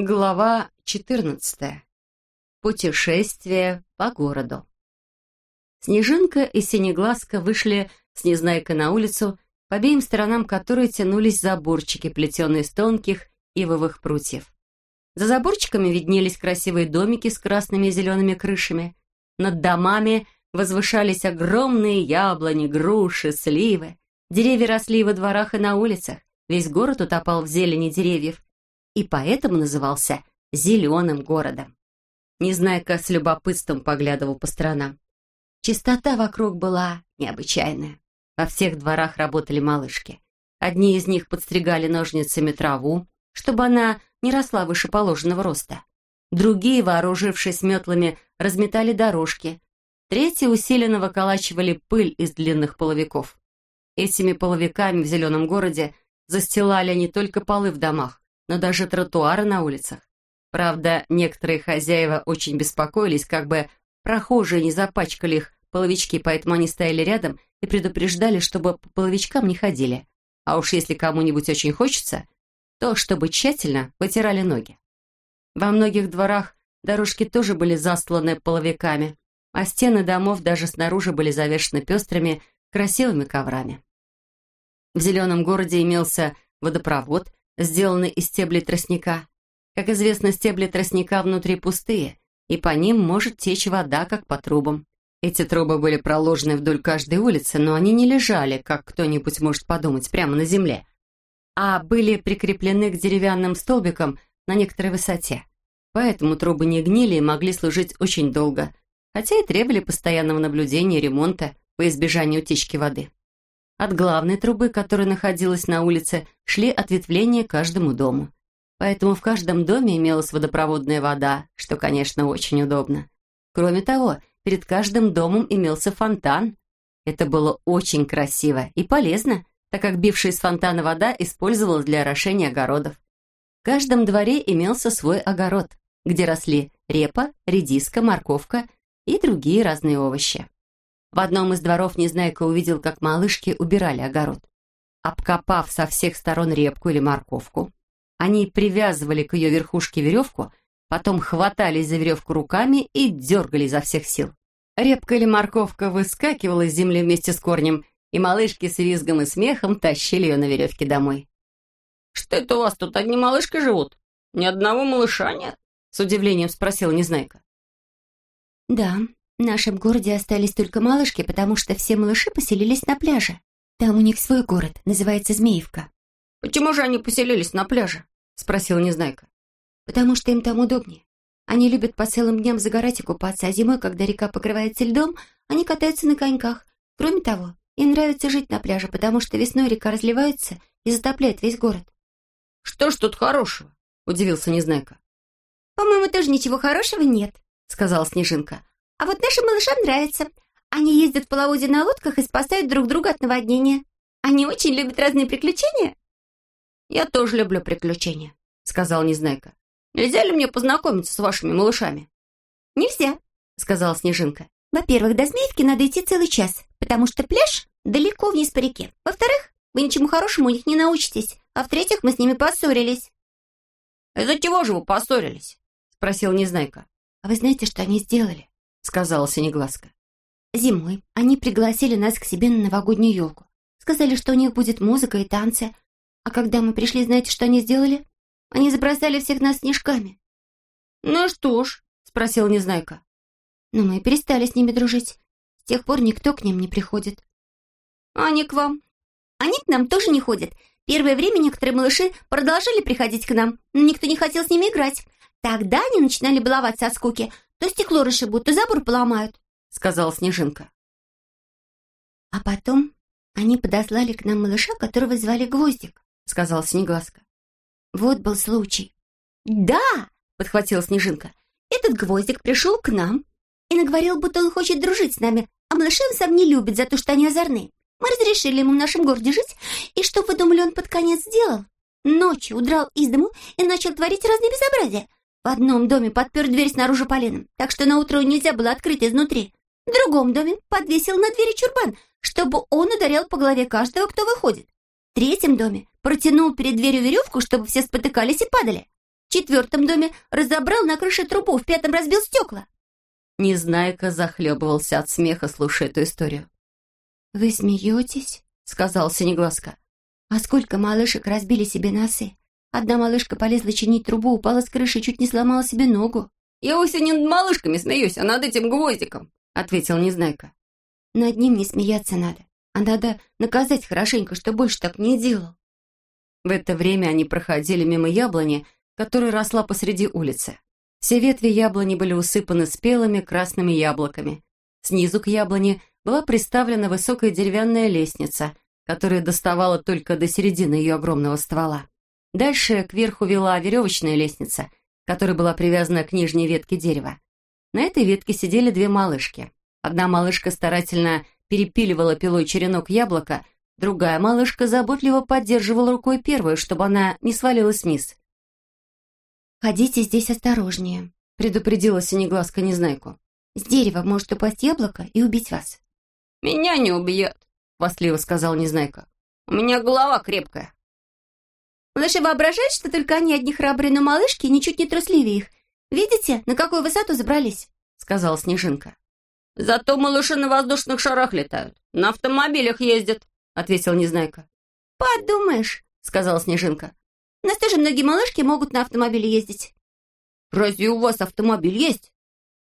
Глава 14. Путешествие по городу. Снежинка и Синеглазка вышли с Незнайкой на улицу, по обеим сторонам которой тянулись заборчики, плетеные из тонких ивовых прутьев. За заборчиками виднелись красивые домики с красными и зелеными крышами. Над домами возвышались огромные яблони, груши, сливы. Деревья росли во дворах и на улицах. Весь город утопал в зелени деревьев и поэтому назывался «зеленым городом». Незнайка с любопытством поглядывал по сторонам. Чистота вокруг была необычайная. Во всех дворах работали малышки. Одни из них подстригали ножницами траву, чтобы она не росла выше положенного роста. Другие, вооружившись метлами, разметали дорожки. Третьи усиленно выколачивали пыль из длинных половиков. Этими половиками в зеленом городе застилали не только полы в домах, но даже тротуары на улицах. Правда, некоторые хозяева очень беспокоились, как бы прохожие не запачкали их половички, поэтому они стояли рядом и предупреждали, чтобы по половичкам не ходили. А уж если кому-нибудь очень хочется, то чтобы тщательно вытирали ноги. Во многих дворах дорожки тоже были застланы половиками, а стены домов даже снаружи были завешены пестрыми, красивыми коврами. В зеленом городе имелся водопровод, сделаны из стеблей тростника. Как известно, стебли тростника внутри пустые, и по ним может течь вода, как по трубам. Эти трубы были проложены вдоль каждой улицы, но они не лежали, как кто-нибудь может подумать, прямо на земле, а были прикреплены к деревянным столбикам на некоторой высоте. Поэтому трубы не гнили и могли служить очень долго, хотя и требовали постоянного наблюдения и ремонта по избежанию утечки воды. От главной трубы, которая находилась на улице, шли ответвления каждому дому. Поэтому в каждом доме имелась водопроводная вода, что, конечно, очень удобно. Кроме того, перед каждым домом имелся фонтан. Это было очень красиво и полезно, так как бившая из фонтана вода использовалась для орошения огородов. В каждом дворе имелся свой огород, где росли репа, редиска, морковка и другие разные овощи. В одном из дворов Незнайка увидел, как малышки убирали огород. Обкопав со всех сторон репку или морковку, они привязывали к ее верхушке веревку, потом хватались за веревку руками и дергали изо всех сил. Репка или морковка выскакивала из земли вместе с корнем, и малышки с визгом и смехом тащили ее на веревке домой. «Что это у вас тут одни малышки живут? Ни одного малыша нет?» С удивлением спросила Незнайка. «Да, в нашем городе остались только малышки, потому что все малыши поселились на пляже. Там у них свой город, называется Змеевка. «Почему же они поселились на пляже?» — спросила Незнайка. «Потому что им там удобнее. Они любят по целым дням загорать и купаться, а зимой, когда река покрывается льдом, они катаются на коньках. Кроме того, им нравится жить на пляже, потому что весной река разливается и затопляет весь город». «Что ж тут хорошего?» — удивился Незнайка. «По-моему, тоже ничего хорошего нет», — сказала Снежинка. А вот нашим малышам нравится. Они ездят в половоде на лодках и спасают друг друга от наводнения. Они очень любят разные приключения. Я тоже люблю приключения, сказал Незнайка. Нельзя ли мне познакомиться с вашими малышами? Нельзя, сказала Снежинка. Во-первых, до Змеевки надо идти целый час, потому что пляж далеко вниз по реке. Во-вторых, вы ничему хорошему у них не научитесь. А в-третьих, мы с ними поссорились. «Из-за чего же вы поссорились?» — спросил Незнайка. «А вы знаете, что они сделали?» — сказала Синеглазка. «Зимой они пригласили нас к себе на новогоднюю елку. Сказали, что у них будет музыка и танцы. А когда мы пришли, знаете, что они сделали? Они забросали всех нас снежками». «Ну что ж?» — спросил Незнайка. «Но мы перестали с ними дружить. С тех пор никто к ним не приходит». «А они к вам?» «Они к нам тоже не ходят. Первое время некоторые малыши продолжали приходить к нам, но никто не хотел с ними играть. Тогда они начинали баловаться от скуки, то стекло расшибут, то забор поломают», — сказала Снежинка. «А потом они подослали к нам малыша, которого звали Гвоздик», — сказала Снеглазка. «Вот был случай». «Да!» — подхватила Снежинка. «Этот Гвоздик пришел к нам и наговорил, будто он хочет дружить с нами, а малыши он сам не любит за то, что они озорные. Мы разрешили ему в нашем городе жить, и что вы думали, он под конец сделал? Ночью удрал из дому и начал творить разные безобразия. В одном доме подпер дверь снаружи поленом, так что на утро нельзя было открыть изнутри. В другом доме подвесил на двери чурбан, чтобы он ударял по голове каждого, кто выходит. В третьем доме протянул перед дверью веревку, чтобы все спотыкались и падали. В четвертом доме разобрал на крыше трубу, в пятом разбил стекла. Незнайка захлебывался от смеха, слушая эту историю. «Вы смеетесь?» — сказал Синеглазка. «А сколько малышек разбили себе носы? Одна малышка полезла чинить трубу, упала с крыши и чуть не сломала себе ногу». «Я вовсе не над малышками смеюсь, а над этим гвоздиком», — ответил Незнайка. «Над ним не смеяться надо, а надо наказать хорошенько, что больше так не делал». В это время они проходили мимо яблони, которая росла посреди улицы. Все ветви яблони были усыпаны спелыми красными яблоками. Снизу к яблоне была приставлена высокая деревянная лестница, которая доставала только до середины ее огромного ствола. Дальше кверху вела веревочная лестница, которая была привязана к нижней ветке дерева. На этой ветке сидели две малышки. Одна малышка старательно перепиливала пилой черенок яблока, другая малышка заботливо поддерживала рукой первую, чтобы она не свалилась вниз. «Ходите здесь осторожнее», — предупредила синеглазка Незнайку. «С дерева может упасть яблоко и убить вас». «Меня не убьет», — хвастливо сказал Незнайка. «У меня голова крепкая». Малыши воображают, что только они одни храбрые, но малышки ничуть не трусливее их. Видите, на какую высоту забрались?» — сказала Снежинка. «Зато малыши на воздушных шарах летают, на автомобилях ездят», — ответил Незнайка. «Подумаешь», — сказала Снежинка. «У нас тоже многие малышки могут на автомобиле ездить». «Разве у вас автомобиль есть?»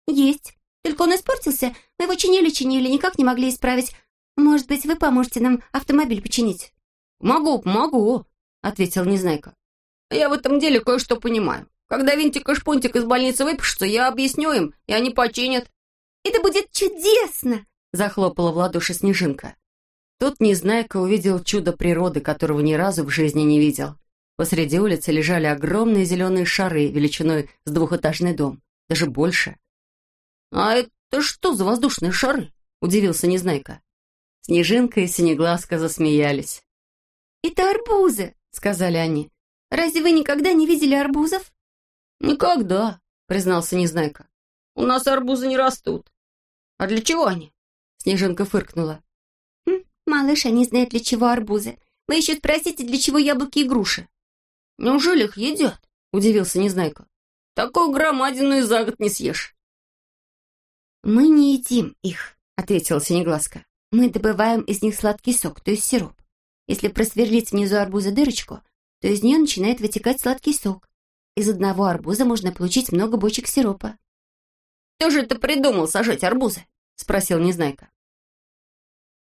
«Есть. Только он испортился. Мы его чинили-чинили, никак не могли исправить. Может быть, вы поможете нам автомобиль починить?» «Могу, помогу», — ответил Незнайка. «Я в этом деле кое-что понимаю. Когда Винтик и Шпунтик из больницы выпишутся, я объясню им, и они починят». «Это будет чудесно!» — захлопала в ладоши Снежинка. Тут Незнайка увидел чудо природы, которого ни разу в жизни не видел. Посреди улицы лежали огромные зеленые шары величиной с двухэтажный дом, даже больше. «А это что за воздушные шары?» — удивился Незнайка. Снежинка и Синеглазка засмеялись. «Это арбузы!» — сказали они. «Разве вы никогда не видели арбузов?» «Никогда», — признался Незнайка. «У нас арбузы не растут». «А для чего они?» Снежинка фыркнула. «Хм, «Малыш, они знают, для чего арбузы. Вы еще спросите, для чего яблоки и груши». «Неужели их едят?» — удивился Незнайка. «Такую громадину и за год не съешь». «Мы не едим их», — ответила Синеглазка. «Мы добываем из них сладкий сок, то есть сироп. Если просверлить внизу арбуза дырочку, то из нее начинает вытекать сладкий сок. Из одного арбуза можно получить много бочек сиропа. «Кто же это придумал сажать арбузы?» — спросил Незнайка.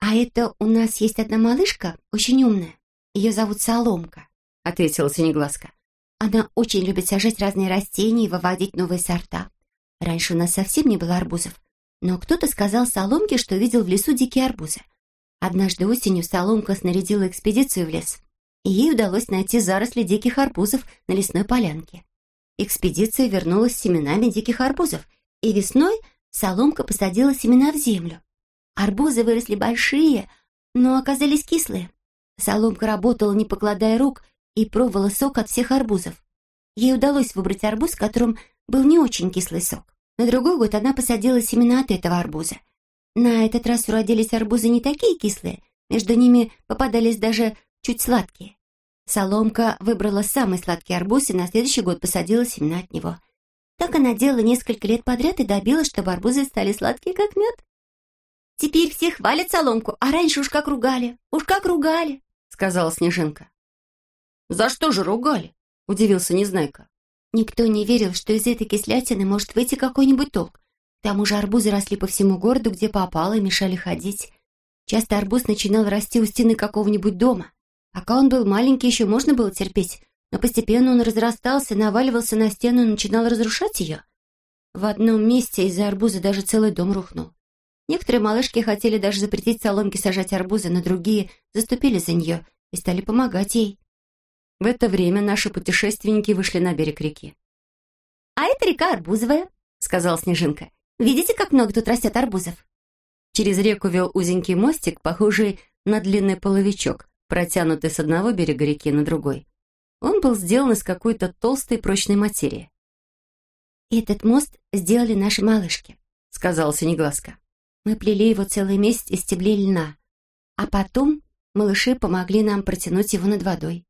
«А это у нас есть одна малышка, очень умная. Ее зовут Соломка», — ответила Синеглазка. «Она очень любит сажать разные растения и выводить новые сорта. Раньше у нас совсем не было арбузов, но кто-то сказал Соломке, что видел в лесу дикие арбузы. Однажды осенью Соломка снарядила экспедицию в лес, и ей удалось найти заросли диких арбузов на лесной полянке. Экспедиция вернулась с семенами диких арбузов, и весной Соломка посадила семена в землю. Арбузы выросли большие, но оказались кислые. Соломка работала, не покладая рук, и пробовала сок от всех арбузов. Ей удалось выбрать арбуз, в котором был не очень кислый сок. На другой год она посадила семена от этого арбуза. На этот раз уродились арбузы не такие кислые, между ними попадались даже чуть сладкие. Соломка выбрала самый сладкий арбуз и на следующий год посадила семена от него. Так она делала несколько лет подряд и добилась, чтобы арбузы стали сладкие, как мед. «Теперь все хвалят соломку, а раньше уж как ругали, уж как ругали», — сказала Снежинка. «За что же ругали?» — удивился Незнайка. Никто не верил, что из этой кислятины может выйти какой-нибудь толк. Тому же арбузы росли по всему городу, где попало, и мешали ходить. Часто арбуз начинал расти у стены какого-нибудь дома. Пока он был маленький, еще можно было терпеть, но постепенно он разрастался, наваливался на стену и начинал разрушать ее. В одном месте из-за арбуза даже целый дом рухнул. Некоторые малышки хотели даже запретить соломке сажать арбузы, но другие заступили за нее и стали помогать ей. В это время наши путешественники вышли на берег реки. «А это река Арбузовая», — сказала Снежинка. Видите, как много тут растет арбузов?» Через реку вел узенький мостик, похожий на длинный половичок, протянутый с одного берега реки на другой. Он был сделан из какой-то толстой прочной материи. «Этот мост сделали наши малышки», — сказала Синеглазка. «Мы плели его целый месяц из стеблей льна, а потом малыши помогли нам протянуть его над водой».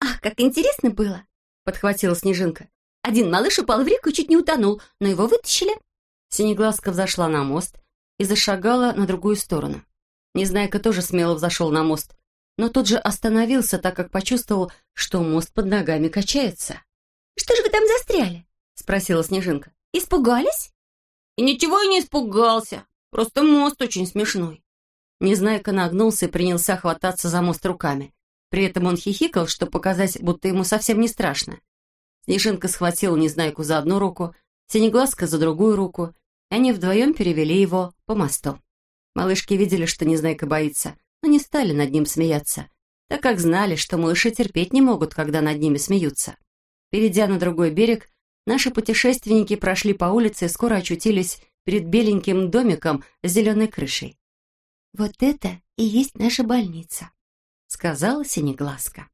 «Ах, как интересно было!» — подхватила Снежинка. Один малыш упал в реку и чуть не утонул, но его вытащили». Синеглазка взошла на мост и зашагала на другую сторону. Незнайка тоже смело взошел на мост, но тут же остановился, так как почувствовал, что мост под ногами качается. «Что же вы там застряли?» — спросила Снежинка. «Испугались?» «И ничего я не испугался. Просто мост очень смешной». Незнайка нагнулся и принялся хвататься за мост руками. При этом он хихикал, чтобы показать, будто ему совсем не страшно. Снежинка схватила Незнайку за одну руку, Синеглазка за другую руку, и они вдвоем перевели его по мосту. Малышки видели, что Незнайка боится, но не стали над ним смеяться, так как знали, что малыши терпеть не могут, когда над ними смеются. Перейдя на другой берег, наши путешественники прошли по улице и скоро очутились перед беленьким домиком с зеленой крышей. «Вот это и есть наша больница», — сказала Синеглазка.